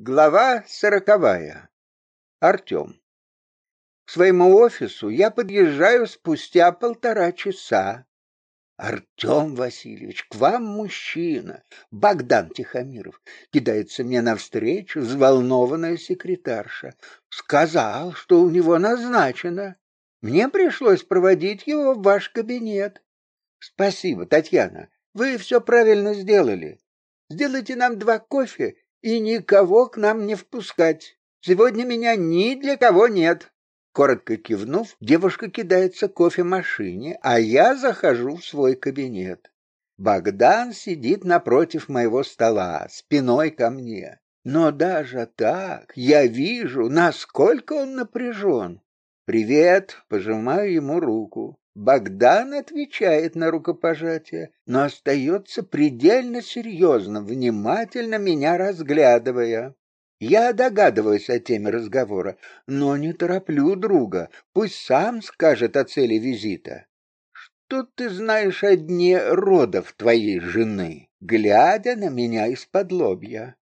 Глава сороковая. Артем. К своему офису я подъезжаю спустя полтора часа. Артем Васильевич, к вам мужчина. Богдан Тихомиров кидается мне навстречу, взволнованная секретарша. Сказал, что у него назначено. Мне пришлось проводить его в ваш кабинет. Спасибо, Татьяна. Вы все правильно сделали. Сделайте нам два кофе и никого к нам не впускать. Сегодня меня ни для кого нет. Коротко кивнув, девушка кидается к кофемашине, а я захожу в свой кабинет. Богдан сидит напротив моего стола, спиной ко мне. Но даже так я вижу, насколько он напряжен. «Привет!» — пожимаю ему руку. Богдан отвечает на рукопожатие, но остается предельно серьезным, внимательно меня разглядывая. Я догадываюсь о теме разговора, но не тороплю друга. Пусть сам скажет о цели визита. Что ты знаешь о дне родов твоей жены? Глядя на меня из-под лобья.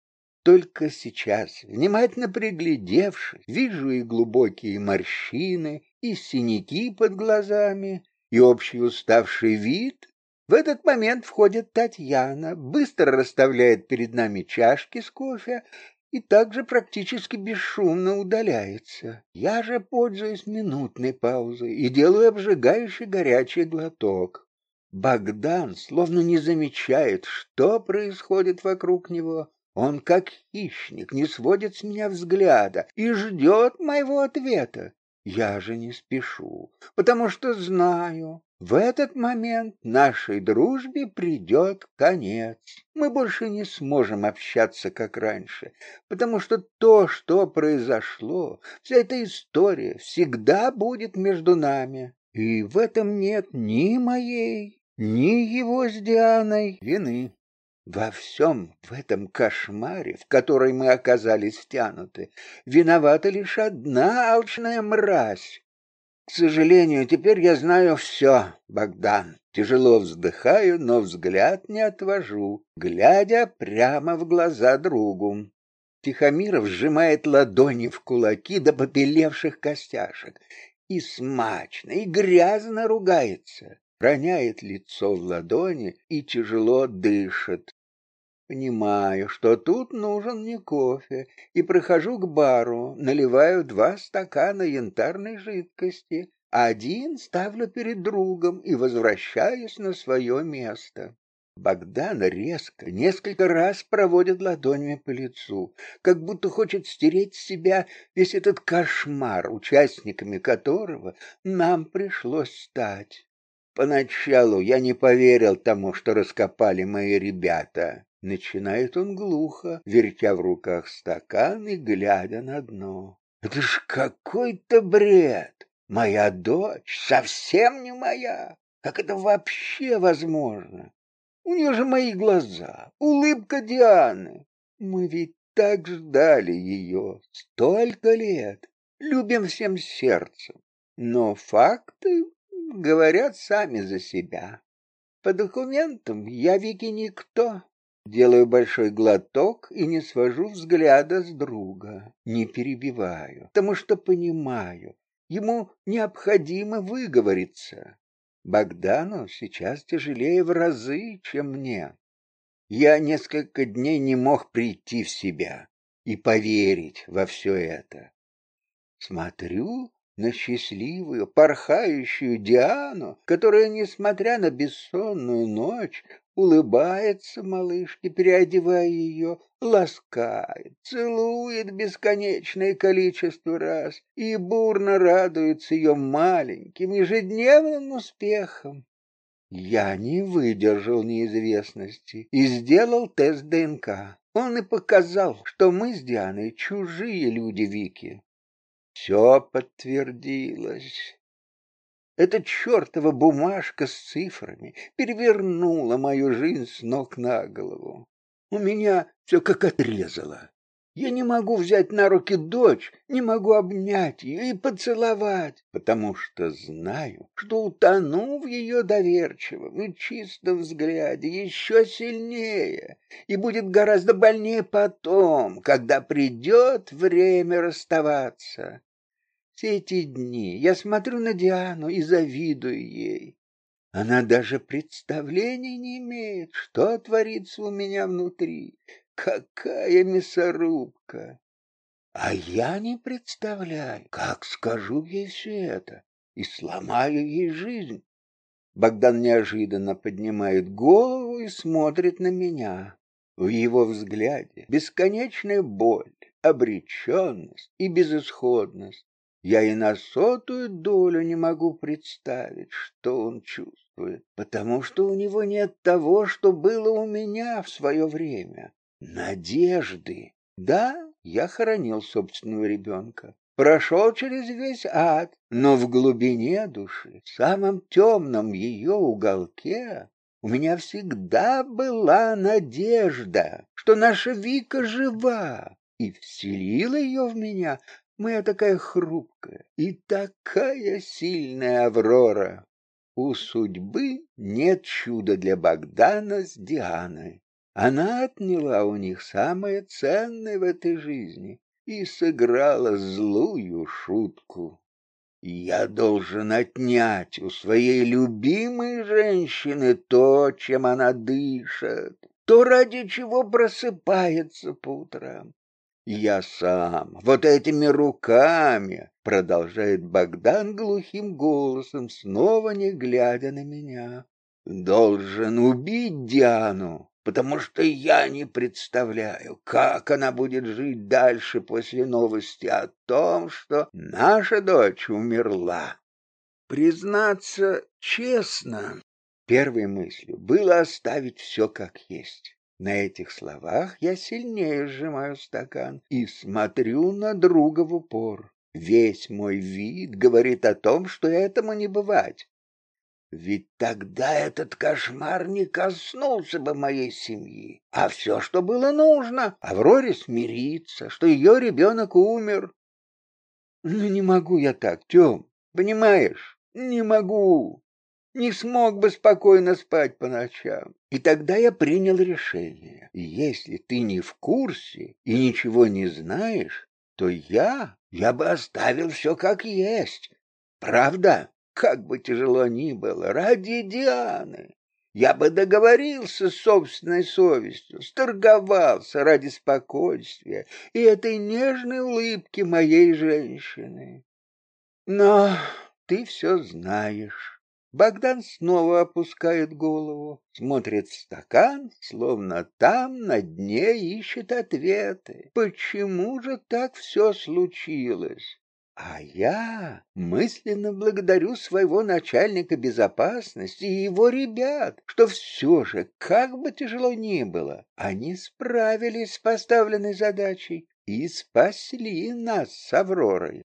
Только сейчас, внимательно приглядевшись, вижу и глубокие морщины, и синяки под глазами, и общий уставший вид. В этот момент входит Татьяна, быстро расставляет перед нами чашки с кофе и также практически бесшумно удаляется. Я же пользуюсь минутной паузой и делаю обжигающий горячий глоток. Богдан словно не замечает, что происходит вокруг него, он, как хищник, не сводит с меня взгляда и ждет моего ответа. Я же не спешу, потому что знаю, в этот момент нашей дружбе придет конец. Мы больше не сможем общаться, как раньше, потому что то, что произошло, вся эта история всегда будет между нами. И в этом нет ни моей, ни его с Дианой вины. Во всем в этом кошмаре, в который мы оказались втянуты, виновата лишь одна алчная мразь. К сожалению, теперь я знаю все, Богдан. Тяжело вздыхаю, но взгляд не отвожу, глядя прямо в глаза другу. Тихомиров сжимает ладони в кулаки до попелевших костяшек и смачно, и грязно ругается роняет лицо в ладони и тяжело дышит. Понимаю, что тут нужен не кофе, и прохожу к бару, наливаю два стакана янтарной жидкости, один ставлю перед другом и возвращаюсь на свое место. Богдан резко несколько раз проводит ладонями по лицу, как будто хочет стереть с себя весь этот кошмар, участниками которого нам пришлось стать. Поначалу я не поверил тому, что раскопали мои ребята. Начинает он глухо, вертя в руках стакан и глядя на дно. Это ж какой-то бред! Моя дочь совсем не моя. Как это вообще возможно? У нее же мои глаза, улыбка Дианы. Мы ведь так ждали ее столько лет. Любим всем сердцем. Но факты говорят сами за себя. По документам я Вики никто. Делаю большой глоток и не свожу взгляда с друга, не перебиваю, потому что понимаю, ему необходимо выговориться. Богдану сейчас тяжелее в разы, чем мне. Я несколько дней не мог прийти в себя и поверить во все это. Смотрю на счастливую, порхающую Диану, которая, несмотря на бессонную ночь, улыбается малышке, переодевая ее, ласкает, целует бесконечное количество раз и бурно радуется ее маленьким ежедневным успехам. Я не выдержал неизвестности и сделал тест ДНК. Он и показал, что мы с Дианой чужие люди Вики. Все подтвердилось. Эта чертова бумажка с цифрами перевернула мою жизнь с ног на голову. У меня все как отрезало. Я не могу взять на руки дочь, не могу обнять ее и поцеловать, потому что знаю, что утону в ее доверчивом и чистом взгляде еще сильнее, и будет гораздо больнее потом, когда придет время расставаться. Все эти дни я смотрю на Диану и завидую ей. Она даже представления не имеет, что творится у меня внутри, Какая мясорубка! А я не представляю, как скажу ей все это и сломаю ей жизнь. Богдан неожиданно поднимает голову и смотрит на меня. В его взгляде бесконечная боль, обреченность и безысходность. Я и на сотую долю не могу представить, что он чувствует, потому что у него нет того, что было у меня в свое время надежды. Да, я хоронил собственного ребенка, прошел через весь ад, но в глубине души, в самом темном ее уголке, у меня всегда была надежда, что наша Вика жива, и вселила ее в меня моя такая хрупкая и такая сильная Аврора. У судьбы нет чуда для Богдана с Дианой. Она отняла у них самое ценное в этой жизни и сыграла злую шутку. Я должен отнять у своей любимой женщины то, чем она дышит, то, ради чего просыпается по утрам. Я сам, вот этими руками, продолжает Богдан глухим голосом, снова не глядя на меня, должен убить Диану потому что я не представляю, как она будет жить дальше после новости о том, что наша дочь умерла. Признаться честно, первой мыслью было оставить все как есть. На этих словах я сильнее сжимаю стакан и смотрю на друга в упор. Весь мой вид говорит о том, что этому не бывать. Ведь тогда этот кошмар не коснулся бы моей семьи. А все, что было нужно, Авроре смириться, что ее ребенок умер. Ну, не могу я так, Тем, понимаешь? Не могу. Не смог бы спокойно спать по ночам. И тогда я принял решение. Если ты не в курсе и ничего не знаешь, то я, я бы оставил все как есть. Правда? Как бы тяжело ни было, ради Дианы. Я бы договорился с собственной совестью, сторговался ради спокойствия и этой нежной улыбки моей женщины. Но ты все знаешь. Богдан снова опускает голову, смотрит в стакан, словно там на дне ищет ответы. Почему же так все случилось? А я мысленно благодарю своего начальника безопасности и его ребят, что все же, как бы тяжело ни было, они справились с поставленной задачей и спасли нас с Авророй.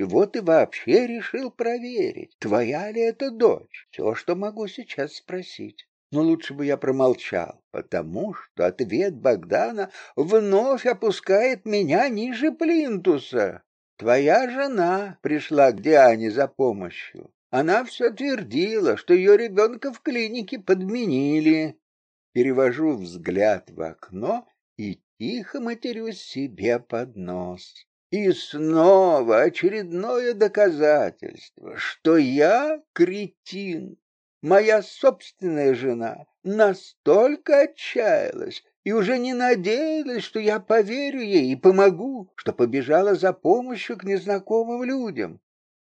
Чего ты вообще решил проверить, твоя ли это дочь? Все, что могу сейчас спросить. Но лучше бы я промолчал, потому что ответ Богдана вновь опускает меня ниже плинтуса. Твоя жена пришла к Диане за помощью. Она все твердила, что ее ребенка в клинике подменили. Перевожу взгляд в окно и тихо матерюсь себе под нос. И снова очередное доказательство, что я кретин. Моя собственная жена настолько отчаялась, и уже не надеялась, что я поверю ей и помогу, что побежала за помощью к незнакомым людям.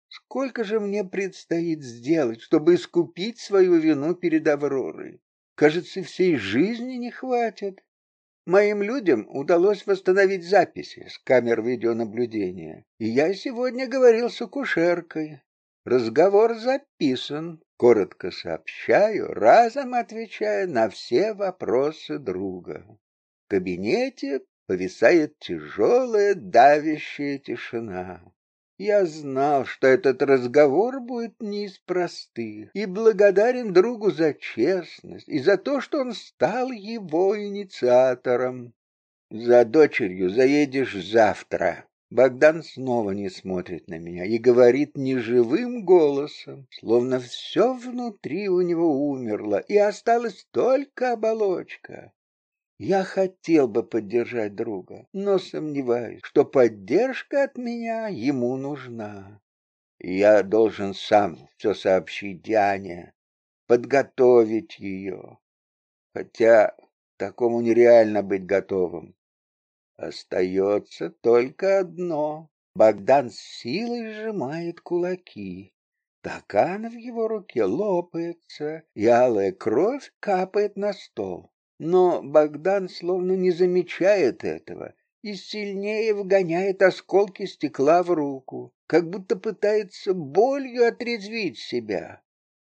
Сколько же мне предстоит сделать, чтобы искупить свою вину перед Авророй? Кажется, всей жизни не хватит. Моим людям удалось восстановить записи с камер видеонаблюдения, и я сегодня говорил с акушеркой. Разговор записан, коротко сообщаю, разом отвечая на все вопросы друга. В кабинете повисает тяжелая давящая тишина. Я знал, что этот разговор будет не из простых, и благодарен другу за честность и за то, что он стал его инициатором. За дочерью заедешь завтра. Богдан снова не смотрит на меня и говорит неживым голосом, словно все внутри у него умерло, и осталась только оболочка. Я хотел бы поддержать друга, но сомневаюсь, что поддержка от меня ему нужна. Я должен сам все сообщить Диане, подготовить ее. Хотя такому нереально быть готовым. Остается только одно. Богдан с силой сжимает кулаки. Стакан в его руке лопается, и алая кровь капает на стол. Но Богдан словно не замечает этого и сильнее вгоняет осколки стекла в руку, как будто пытается болью отрезвить себя.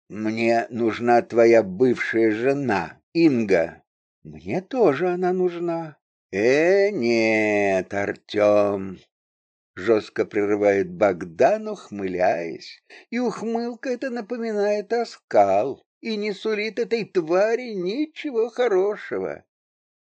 Мне нужна твоя бывшая жена, Инга. Мне тоже она нужна. Э, нет, Артем. Жестко прерывает Богдан, ухмыляясь, и ухмылка эта напоминает оскал и не сулит этой твари ничего хорошего.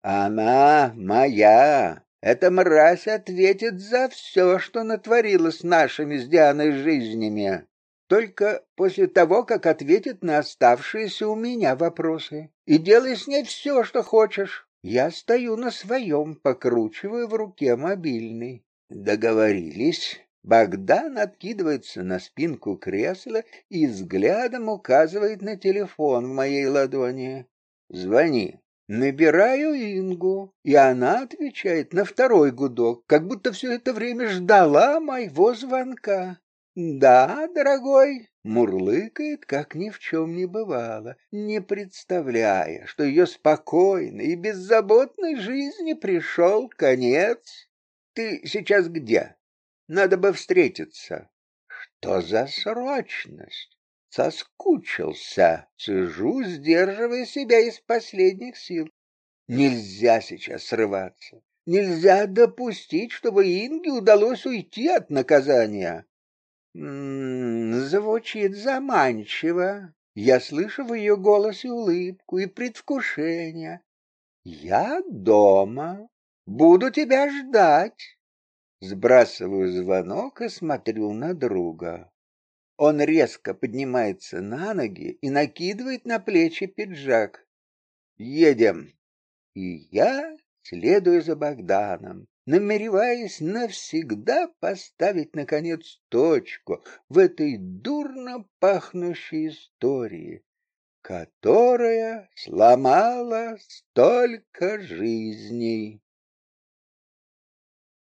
Она моя. Эта мразь ответит за все, что натворила с нашими с Дианой жизнями. Только после того, как ответит на оставшиеся у меня вопросы. И делай с ней все, что хочешь. Я стою на своем, покручиваю в руке мобильный. Договорились. Богдан откидывается на спинку кресла и взглядом указывает на телефон в моей ладони. «Звони». Набираю Ингу, и она отвечает на второй гудок, как будто все это время ждала моего звонка. «Да, дорогой», — мурлыкает, как ни в чем не бывало, не представляя, что ее спокойной и беззаботной жизни пришел конец. «Ты сейчас где?» Надо бы встретиться. Что за срочность? Соскучился. Сижу, сдерживая себя из последних сил. Нельзя сейчас срываться. Нельзя допустить, чтобы Инге удалось уйти от наказания. М -м, звучит заманчиво. Я слышу в ее голосе улыбку и предвкушение. Я дома. Буду тебя ждать. Сбрасываю звонок и смотрю на друга. Он резко поднимается на ноги и накидывает на плечи пиджак. Едем. И я следую за Богданом, намереваясь навсегда поставить наконец точку в этой дурно пахнущей истории, которая сломала столько жизней.